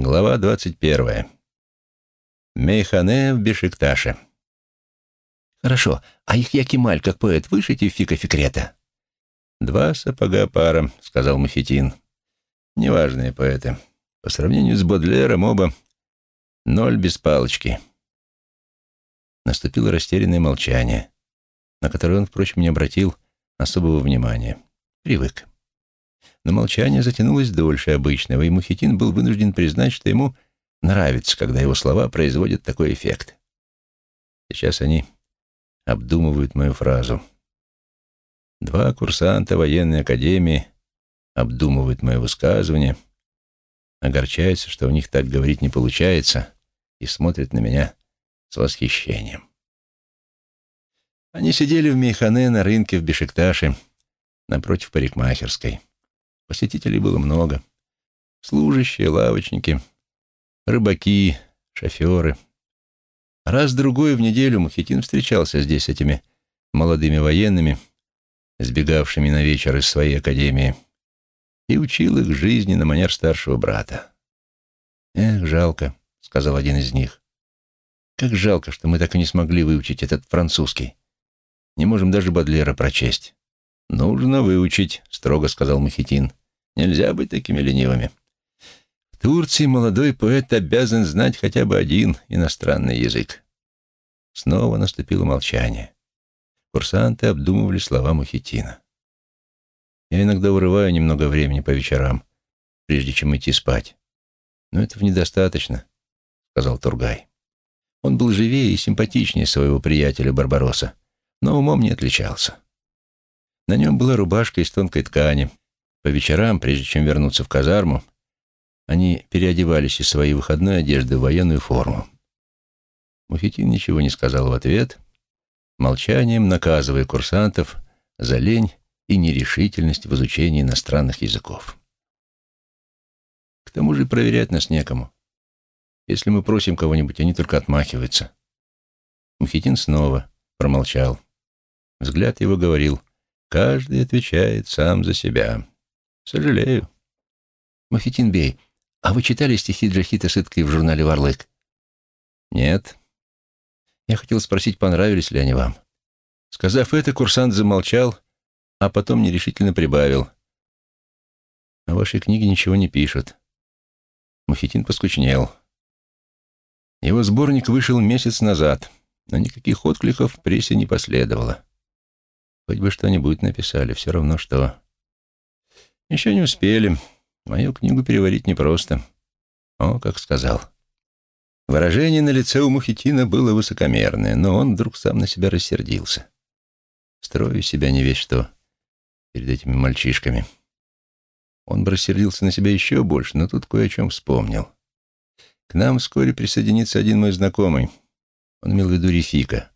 Глава двадцать первая. Мейхане в Бешикташе. Хорошо, а их Якималь, как поэт, вышите в фика Фикрета? Два сапога пара, сказал Мухитин. Неважные поэты. По сравнению с Бодлером оба ноль без палочки. Наступило растерянное молчание, на которое он, впрочем, не обратил особого внимания. Привык. Но молчание затянулось дольше обычного, и Мухитин был вынужден признать, что ему нравится, когда его слова производят такой эффект. Сейчас они обдумывают мою фразу. Два курсанта военной академии обдумывают мое высказывание, огорчаются, что у них так говорить не получается, и смотрят на меня с восхищением. Они сидели в Мейхане на рынке в Бешикташе, напротив парикмахерской. Посетителей было много. Служащие, лавочники, рыбаки, шоферы. Раз-другой в неделю Мухитин встречался здесь с этими молодыми военными, сбегавшими на вечер из своей академии, и учил их жизни на манер старшего брата. «Эх, жалко», — сказал один из них. «Как жалко, что мы так и не смогли выучить этот французский. Не можем даже Бадлера прочесть». «Нужно выучить», — строго сказал Мухитин. «Нельзя быть такими ленивыми. В Турции молодой поэт обязан знать хотя бы один иностранный язык». Снова наступило молчание. Курсанты обдумывали слова Мухитина. «Я иногда урываю немного времени по вечерам, прежде чем идти спать. Но этого недостаточно», — сказал Тургай. Он был живее и симпатичнее своего приятеля Барбароса, но умом не отличался. На нем была рубашка из тонкой ткани. По вечерам, прежде чем вернуться в казарму, они переодевались из своей выходной одежды в военную форму. Мухитин ничего не сказал в ответ, молчанием наказывая курсантов за лень и нерешительность в изучении иностранных языков. К тому же проверять нас некому. Если мы просим кого-нибудь, они только отмахиваются. Мухитин снова промолчал. Взгляд его говорил, Каждый отвечает сам за себя. Сожалею. Мафетин Бей, а вы читали стихи Джахита Сытки в журнале «Варлык»? Нет. Я хотел спросить, понравились ли они вам. Сказав это, курсант замолчал, а потом нерешительно прибавил. О вашей книге ничего не пишут. Мухитин поскучнел. Его сборник вышел месяц назад, но никаких откликов в прессе не последовало. Хоть бы что-нибудь написали, все равно что. Еще не успели. Мою книгу переварить непросто. О, как сказал. Выражение на лице у Мухитина было высокомерное, но он вдруг сам на себя рассердился. Строю себя не весь что перед этими мальчишками. Он бы рассердился на себя еще больше, но тут кое о чем вспомнил. К нам вскоре присоединится один мой знакомый. Он имел в виду Рефика.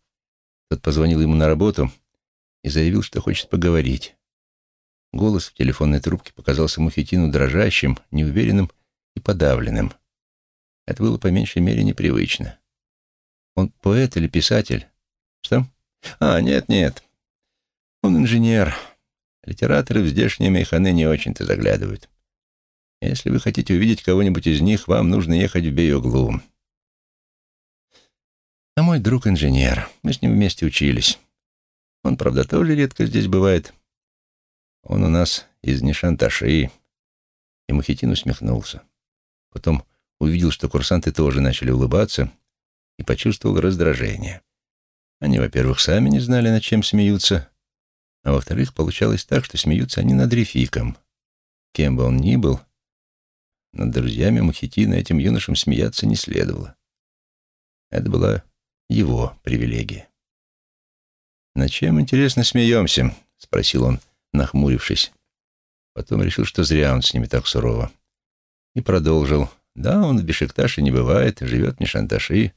Тот позвонил ему на работу — и заявил, что хочет поговорить. Голос в телефонной трубке показался Мухитину дрожащим, неуверенным и подавленным. Это было по меньшей мере непривычно. Он поэт или писатель? Что? А, нет-нет. Он инженер. Литераторы в здешние мейханы не очень-то заглядывают. Если вы хотите увидеть кого-нибудь из них, вам нужно ехать в Бейоглу. А мой друг инженер. Мы с ним вместе учились. Он, правда, тоже редко здесь бывает. Он у нас из Нишанташи. И Мухитин усмехнулся. Потом увидел, что курсанты тоже начали улыбаться, и почувствовал раздражение. Они, во-первых, сами не знали, над чем смеются, а во-вторых, получалось так, что смеются они над Рефиком. Кем бы он ни был, над друзьями Мухитина этим юношам смеяться не следовало. Это была его привилегия. «На чем, интересно, смеемся?» — спросил он, нахмурившись. Потом решил, что зря он с ними так сурово. И продолжил. «Да, он в Бешикташе не бывает, живет в Нишанташи.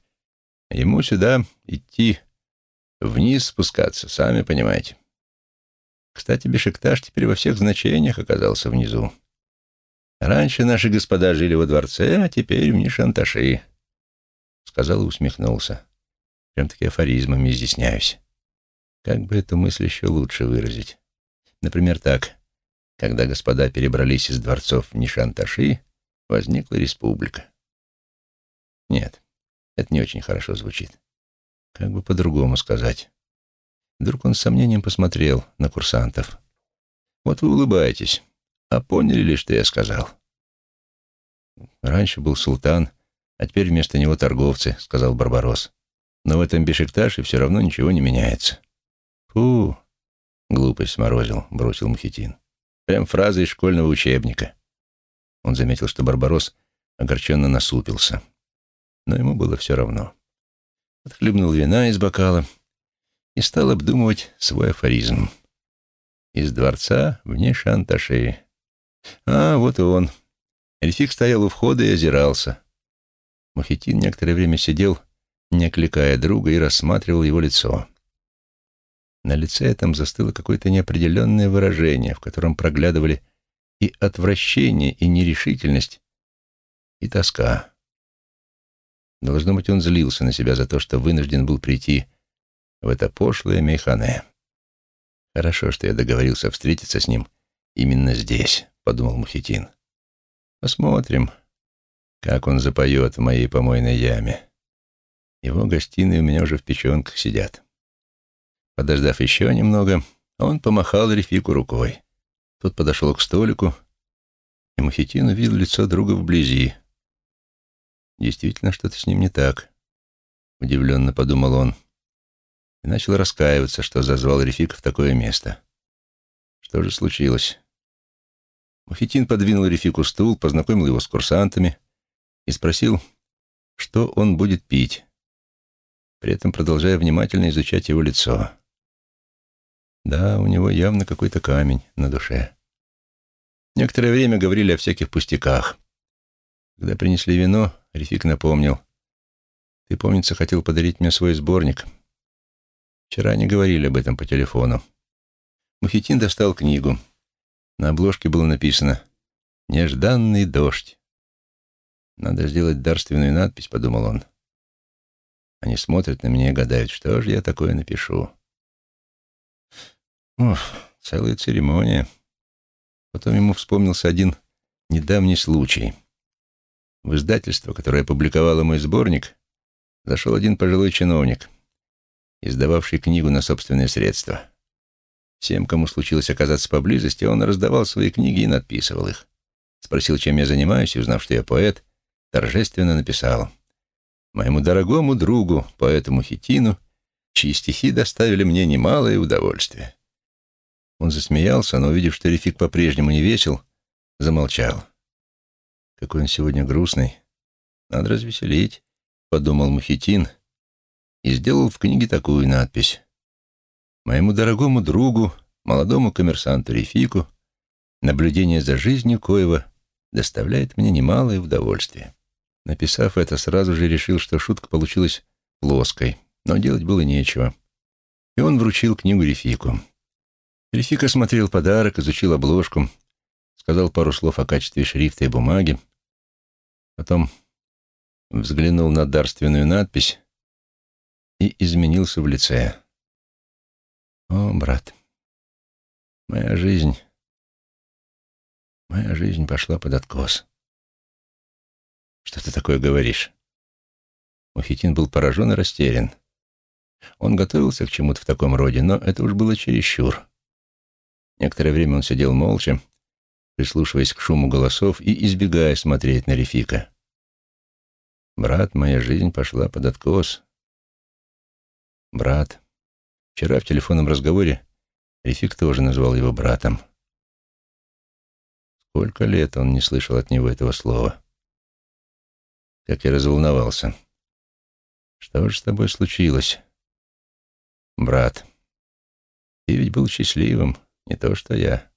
Ему сюда идти, вниз спускаться, сами понимаете. Кстати, Бешикташ теперь во всех значениях оказался внизу. Раньше наши господа жили во дворце, а теперь в Нишанташи». Сказал и усмехнулся. Прям-таки афоризмами изъясняюсь. Как бы эту мысль еще лучше выразить? Например, так. Когда господа перебрались из дворцов в Нишанташи, возникла республика. Нет, это не очень хорошо звучит. Как бы по-другому сказать. Вдруг он с сомнением посмотрел на курсантов. «Вот вы улыбаетесь. А поняли ли, что я сказал?» «Раньше был султан, а теперь вместо него торговцы», — сказал Барбарос. «Но в этом Бешикташе все равно ничего не меняется». «Фу!» — глупость сморозил, — бросил Мухитин. «Прям фраза из школьного учебника». Он заметил, что Барбарос огорченно насупился. Но ему было все равно. Отхлебнул вина из бокала и стал обдумывать свой афоризм. Из дворца вне шанташи. А, вот и он. Эльфик стоял у входа и озирался. Мухитин некоторое время сидел, не окликая друга, и рассматривал его лицо. На лице этом застыло какое-то неопределенное выражение, в котором проглядывали и отвращение, и нерешительность, и тоска. Должно быть, он злился на себя за то, что вынужден был прийти в это пошлое мейхане. «Хорошо, что я договорился встретиться с ним именно здесь», — подумал Мухитин. «Посмотрим, как он запоет в моей помойной яме. Его гостиные у меня уже в печенках сидят». Подождав еще немного, он помахал Рефику рукой. Тот подошел к столику, и Мухитин увидел лицо друга вблизи. Действительно, что-то с ним не так, — удивленно подумал он и начал раскаиваться, что зазвал Рефика в такое место. Что же случилось? Мухитин подвинул Рефику стул, познакомил его с курсантами и спросил, что он будет пить, при этом продолжая внимательно изучать его лицо. Да, у него явно какой-то камень на душе. Некоторое время говорили о всяких пустяках. Когда принесли вино, Рефик напомнил. «Ты, помнится, хотел подарить мне свой сборник. Вчера они говорили об этом по телефону. Мухитин достал книгу. На обложке было написано «Нежданный дождь». «Надо сделать дарственную надпись», — подумал он. Они смотрят на меня и гадают, что же я такое напишу. Ох, целая церемония. Потом ему вспомнился один недавний случай. В издательство, которое опубликовало мой сборник, зашел один пожилой чиновник — издававший книгу на собственные средства. Всем, кому случилось оказаться поблизости, он раздавал свои книги и надписывал их. Спросил, чем я занимаюсь, и, узнав, что я поэт, торжественно написал «Моему дорогому другу, поэту Мухитину, чьи стихи доставили мне немалое удовольствие». Он засмеялся, но, увидев, что Рефик по-прежнему не весел, замолчал. «Какой он сегодня грустный. Надо развеселить», — подумал Мухитин, и сделал в книге такую надпись. «Моему дорогому другу, молодому коммерсанту Рефику, наблюдение за жизнью Коева доставляет мне немалое удовольствие». Написав это, сразу же решил, что шутка получилась плоской, но делать было нечего. И он вручил книгу Рефику. Рефик осмотрел подарок, изучил обложку, сказал пару слов о качестве шрифта и бумаги, потом взглянул на дарственную надпись и изменился в лице. О, брат, моя жизнь, моя жизнь пошла под откос. Что ты такое говоришь? Мухитин был поражен и растерян. Он готовился к чему-то в таком роде, но это уж было чересчур. Некоторое время он сидел молча, прислушиваясь к шуму голосов и избегая смотреть на Рефика. «Брат, моя жизнь пошла под откос», брат. Вчера в телефонном разговоре Рефик тоже назвал его братом. Сколько лет он не слышал от него этого слова. Как я разволновался. Что же с тобой случилось, брат? Ты ведь был счастливым, не то что я.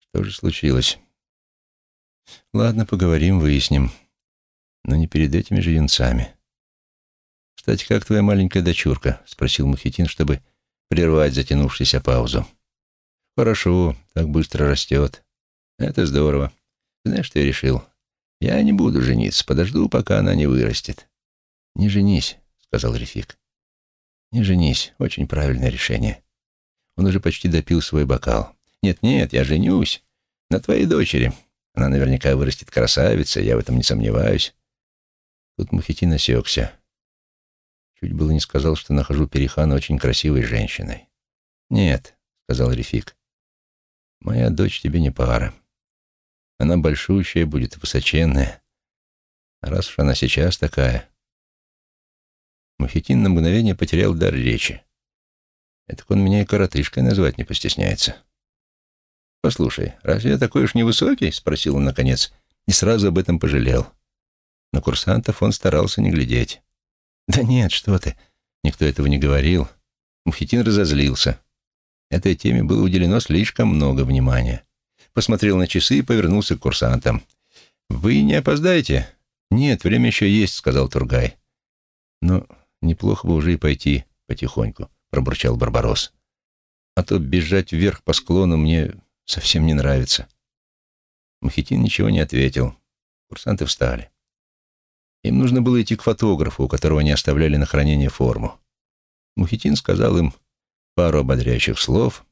Что же случилось? Ладно, поговорим, выясним. Но не перед этими же юнцами. «Кстати, как твоя маленькая дочурка?» — спросил Мухитин, чтобы прервать затянувшуюся паузу. «Хорошо, так быстро растет. Это здорово. Знаешь, что я решил? Я не буду жениться, подожду, пока она не вырастет». «Не женись», — сказал Рефик. «Не женись. Очень правильное решение». Он уже почти допил свой бокал. «Нет-нет, я женюсь. На твоей дочери. Она наверняка вырастет красавицей, я в этом не сомневаюсь. Тут Мухитин осекся. Чуть было не сказал, что нахожу Перехана очень красивой женщиной. «Нет», — сказал Рефик, — «моя дочь тебе не пара. Она большущая будет, высоченная. А раз уж она сейчас такая...» Мухитин на мгновение потерял дар речи. Это он меня и коротышкой назвать не постесняется. «Послушай, разве я такой уж невысокий?» — спросил он наконец, и сразу об этом пожалел. На курсантов он старался не глядеть. «Да нет, что ты!» Никто этого не говорил. Мухитин разозлился. Этой теме было уделено слишком много внимания. Посмотрел на часы и повернулся к курсантам. «Вы не опоздаете?» «Нет, время еще есть», — сказал Тургай. «Но неплохо бы уже и пойти потихоньку», — пробурчал Барбарос. «А то бежать вверх по склону мне совсем не нравится». Мухитин ничего не ответил. Курсанты встали. Им нужно было идти к фотографу, у которого они оставляли на хранение форму. Мухитин сказал им пару ободряющих слов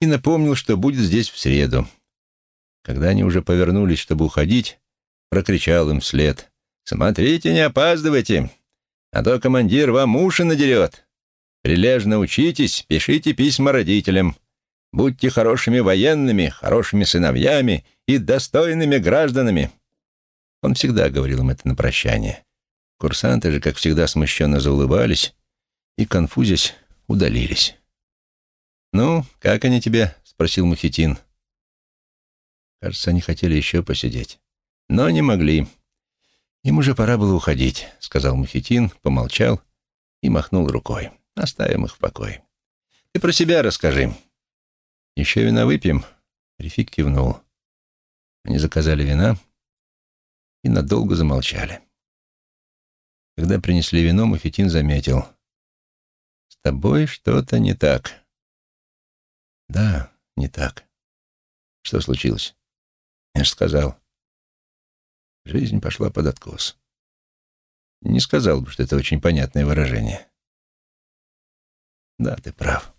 и напомнил, что будет здесь в среду. Когда они уже повернулись, чтобы уходить, прокричал им вслед. «Смотрите, не опаздывайте, а то командир вам уши надерет. Прилежно учитесь, пишите письма родителям. Будьте хорошими военными, хорошими сыновьями и достойными гражданами». Он всегда говорил им это на прощание. Курсанты же, как всегда, смущенно заулыбались и, конфузясь, удалились. «Ну, как они тебе?» — спросил Мухитин. Кажется, они хотели еще посидеть, но не могли. Им уже пора было уходить, — сказал Мухитин, помолчал и махнул рукой. Оставим их в покое. Ты про себя расскажи. Еще вина выпьем? Рефик кивнул. Они заказали вина и надолго замолчали. Когда принесли вино, Мухитин заметил. «С тобой что-то не так». «Да, не так. Что случилось?» Я же сказал. Жизнь пошла под откос. Не сказал бы, что это очень понятное выражение. Да, ты прав.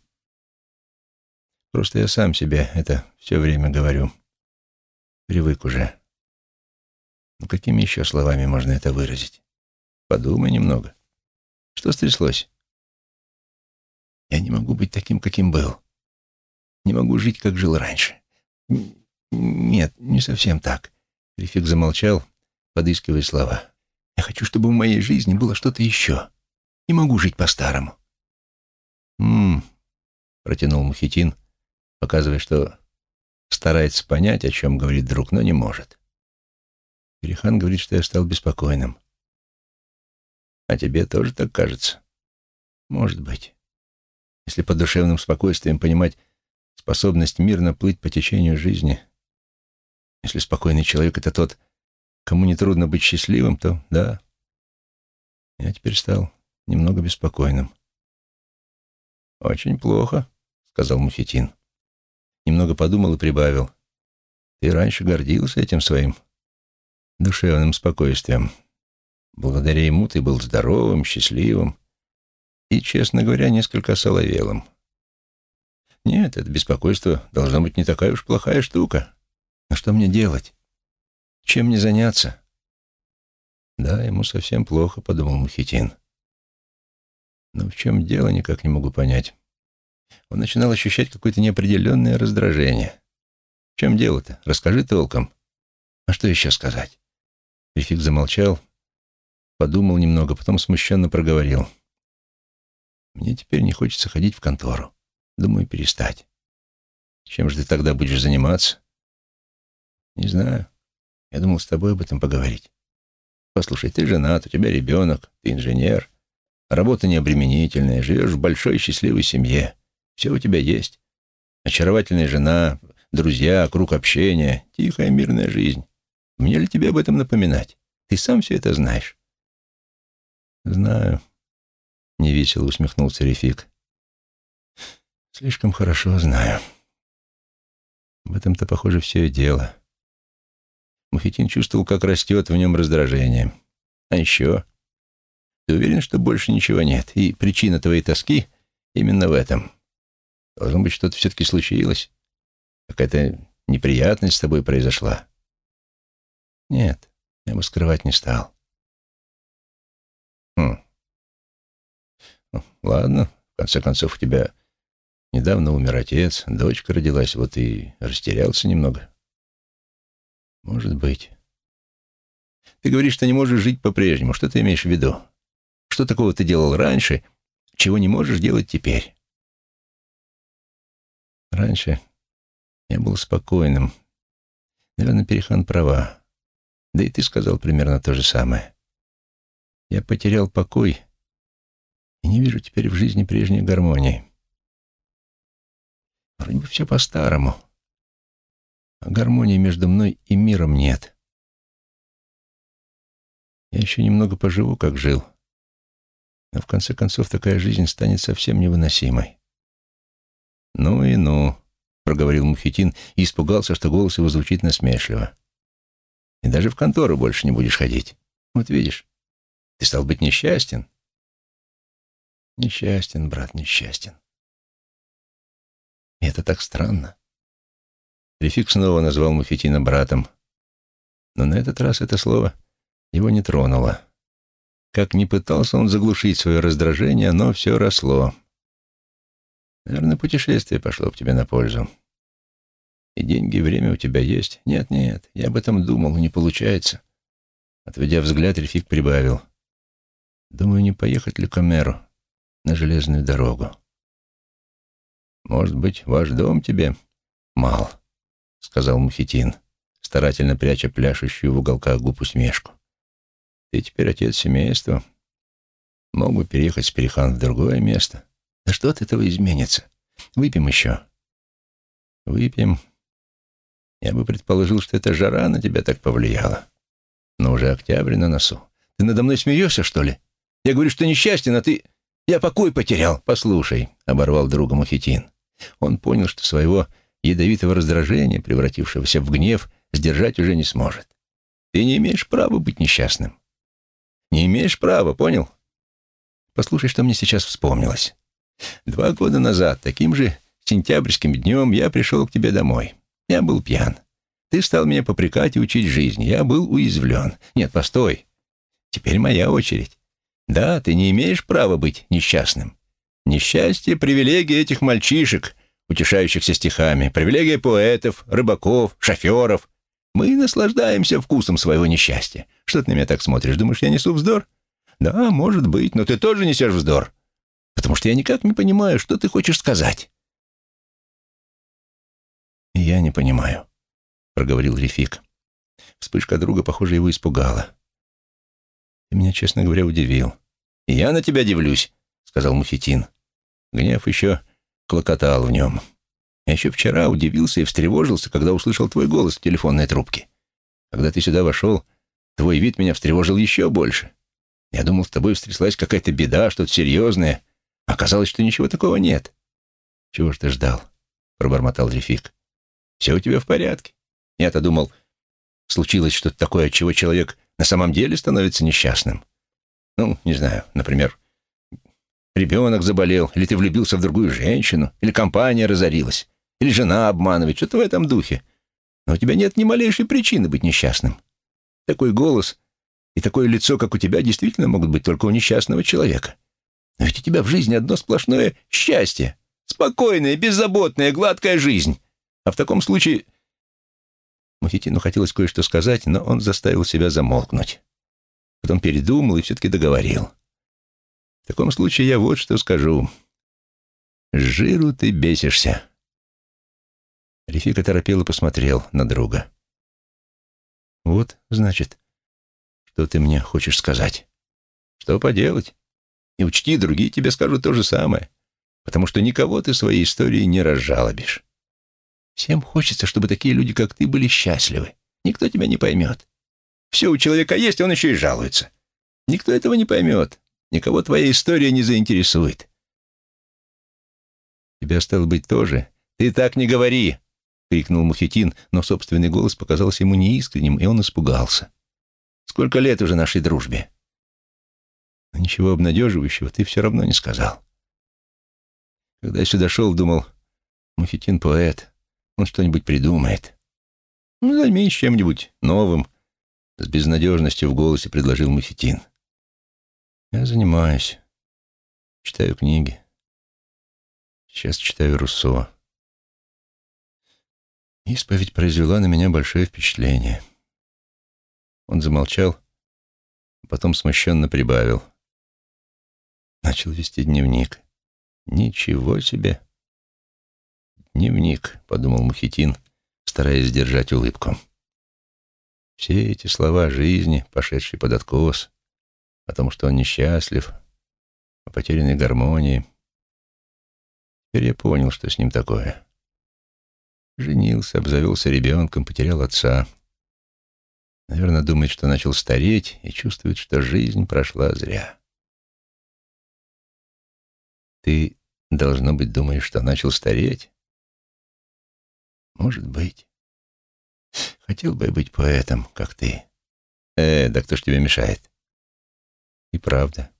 Просто я сам себе это все время говорю. Привык уже. Ну, какими еще словами можно это выразить? Подумай немного. Что стряслось? Я не могу быть таким, каким был. Не могу жить, как жил раньше. Нет, не совсем так. Рефик замолчал, подыскивая слова. Я хочу, чтобы в моей жизни было что-то еще. Не могу жить по-старому. «М-м-м», протянул Мухитин, показывая, что старается понять, о чем говорит друг, но не может. Перехан говорит, что я стал беспокойным. А тебе тоже так кажется? Может быть. Если под душевным спокойствием понимать способность мирно плыть по течению жизни, если спокойный человек — это тот, кому нетрудно быть счастливым, то да, я теперь стал немного беспокойным. «Очень плохо», — сказал Мухитин. Немного подумал и прибавил. «Ты раньше гордился этим своим душевным спокойствием. Благодаря ему ты был здоровым, счастливым и, честно говоря, несколько соловелым. Нет, это беспокойство должно быть не такая уж плохая штука. Но что мне делать? Чем мне заняться? Да, ему совсем плохо, подумал Мухитин. Но в чем дело, никак не могу понять. Он начинал ощущать какое-то неопределенное раздражение. В чем дело-то? Расскажи толком. А что еще сказать? Префикс замолчал, подумал немного, потом смущенно проговорил. Мне теперь не хочется ходить в контору. Думаю, перестать. Чем же ты тогда будешь заниматься? Не знаю. Я думал с тобой об этом поговорить. Послушай, ты женат, у тебя ребенок, ты инженер. Работа необременительная, живешь в большой счастливой семье. Все у тебя есть. Очаровательная жена, друзья, круг общения, тихая мирная жизнь. Мне ли тебе об этом напоминать? Ты сам все это знаешь. Знаю. Невесело усмехнулся Рефик. Слишком хорошо знаю. В этом-то, похоже, все и дело. Мухитин чувствовал, как растет в нем раздражение. А еще... Ты уверен, что больше ничего нет, и причина твоей тоски именно в этом? Должно быть, что-то все-таки случилось. Какая-то неприятность с тобой произошла. Нет, я бы скрывать не стал. Ну, ладно, в конце концов, у тебя недавно умер отец, дочка родилась, вот и растерялся немного. Может быть. Ты говоришь, что не можешь жить по-прежнему. Что ты имеешь в виду? Что такого ты делал раньше, чего не можешь делать теперь? Раньше я был спокойным. Наверное, Перехан права. Да и ты сказал примерно то же самое. Я потерял покой и не вижу теперь в жизни прежней гармонии. Вроде бы все по-старому. А гармонии между мной и миром нет. Я еще немного поживу, как жил. Но в конце концов такая жизнь станет совсем невыносимой. «Ну и ну», — проговорил Мухитин и испугался, что голос его звучит насмешливо. «И даже в контору больше не будешь ходить. Вот видишь, ты стал быть несчастен». «Несчастен, брат, несчастен». И это так странно. Рефик снова назвал Мухитина братом. Но на этот раз это слово его не тронуло. Как ни пытался он заглушить свое раздражение, но все росло. Наверное, путешествие пошло бы тебе на пользу. И деньги, и время у тебя есть. Нет, нет, я об этом думал, не получается. Отведя взгляд, Рефик прибавил. Думаю, не поехать ли к Амеру на железную дорогу. Может быть, ваш дом тебе мал, сказал Мухитин, старательно пряча пляшущую в уголках губ усмешку. Ты теперь отец семейства. Мог бы переехать с Перехан в другое место. Да что от этого изменится? Выпьем еще. Выпьем. Я бы предположил, что эта жара на тебя так повлияла. Но уже октябрь на носу. Ты надо мной смеешься, что ли? Я говорю, что несчастен, а ты... Я покой потерял. Послушай, — оборвал друга Мухитин. Он понял, что своего ядовитого раздражения, превратившегося в гнев, сдержать уже не сможет. Ты не имеешь права быть несчастным. Не имеешь права, понял? Послушай, что мне сейчас вспомнилось. Два года назад, таким же сентябрьским днем, я пришел к тебе домой. Я был пьян. Ты стал меня попрекать и учить жизни. Я был уязвлен. Нет, постой. Теперь моя очередь. Да, ты не имеешь права быть несчастным. Несчастье — привилегия этих мальчишек, утешающихся стихами, привилегия поэтов, рыбаков, шоферов, мы наслаждаемся вкусом своего несчастья. Что ты на меня так смотришь? Думаешь, я несу вздор? Да, может быть, но ты тоже несешь вздор. Потому что я никак не понимаю, что ты хочешь сказать. Я не понимаю, проговорил Рефик. Вспышка друга, похоже, его испугала. Ты меня, честно говоря, удивил. я на тебя дивлюсь, сказал Мухитин. Гнев еще клокотал в нем. Я еще вчера удивился и встревожился, когда услышал твой голос в телефонной трубке. Когда ты сюда вошел, твой вид меня встревожил еще больше. Я думал, с тобой встряслась какая-то беда, что-то серьезное. Оказалось, что ничего такого нет. Чего ж ты ждал? Пробормотал Рефик. Все у тебя в порядке. Я-то думал, случилось что-то такое, от чего человек на самом деле становится несчастным. Ну, не знаю, например, ребенок заболел, или ты влюбился в другую женщину, или компания разорилась. Или жена обманывает, что-то в этом духе. Но у тебя нет ни малейшей причины быть несчастным. Такой голос и такое лицо, как у тебя, действительно могут быть только у несчастного человека. Но ведь у тебя в жизни одно сплошное счастье. Спокойная, беззаботная, гладкая жизнь. А в таком случае... Мухитину хотелось кое-что сказать, но он заставил себя замолкнуть. Потом передумал и все-таки договорил. В таком случае я вот что скажу. С жиру ты бесишься. Рефика торопел и посмотрел на друга. «Вот, значит, что ты мне хочешь сказать. Что поделать? И учти, другие тебе скажут то же самое, потому что никого ты своей историей не разжалобишь. Всем хочется, чтобы такие люди, как ты, были счастливы. Никто тебя не поймет. Все у человека есть, он еще и жалуется. Никто этого не поймет. Никого твоя история не заинтересует. Тебя, стало быть, тоже? Ты так не говори!» — крикнул Мухитин, но собственный голос показался ему неискренним, и он испугался. «Сколько лет уже нашей дружбе?» Но ничего обнадеживающего ты все равно не сказал. Когда я сюда шел, думал, Мухитин поэт, он что-нибудь придумает. Ну, займись чем-нибудь новым, с безнадежностью в голосе предложил Мухитин. Я занимаюсь. Читаю книги. Сейчас читаю Руссо. Исповедь произвела на меня большое впечатление. Он замолчал, потом смущенно прибавил. Начал вести дневник. Ничего себе! Дневник, — подумал Мухитин, стараясь сдержать улыбку. Все эти слова жизни, пошедшие под откос, о том, что он несчастлив, о потерянной гармонии. Теперь я понял, что с ним такое. Женился, обзавелся ребенком, потерял отца. Наверное, думает, что начал стареть и чувствует, что жизнь прошла зря. Ты, должно быть, думаешь, что начал стареть? Может быть. Хотел бы я быть поэтом, как ты. Э, да кто ж тебе мешает? И правда.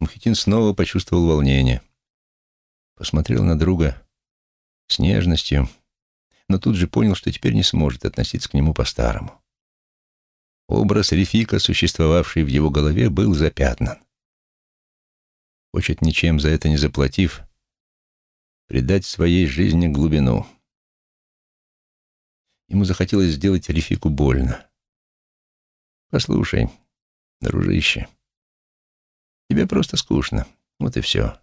Мухитин снова почувствовал волнение. Посмотрел на друга с нежностью, но тут же понял, что теперь не сможет относиться к нему по-старому. Образ Рефика, существовавший в его голове, был запятнан. Хочет, ничем за это не заплатив, придать своей жизни глубину. Ему захотелось сделать Рефику больно. «Послушай, дружище, тебе просто скучно, вот и все.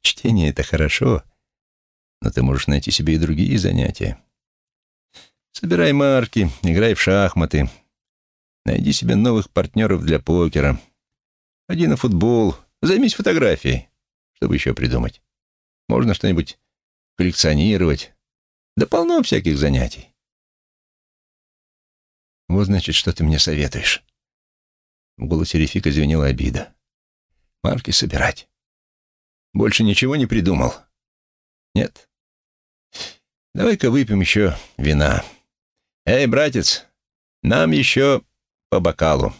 Чтение — это хорошо, но ты можешь найти себе и другие занятия. Собирай марки, играй в шахматы, найди себе новых партнеров для покера, ходи на футбол, займись фотографией. Что бы еще придумать? Можно что-нибудь коллекционировать, да полно всяких занятий. Вот, значит, что ты мне советуешь. В голосе Рефика звенела обида. Марки собирать. Больше ничего не придумал. Нет? Давай-ка выпьем еще вина. Эй, братец, нам еще по бокалу.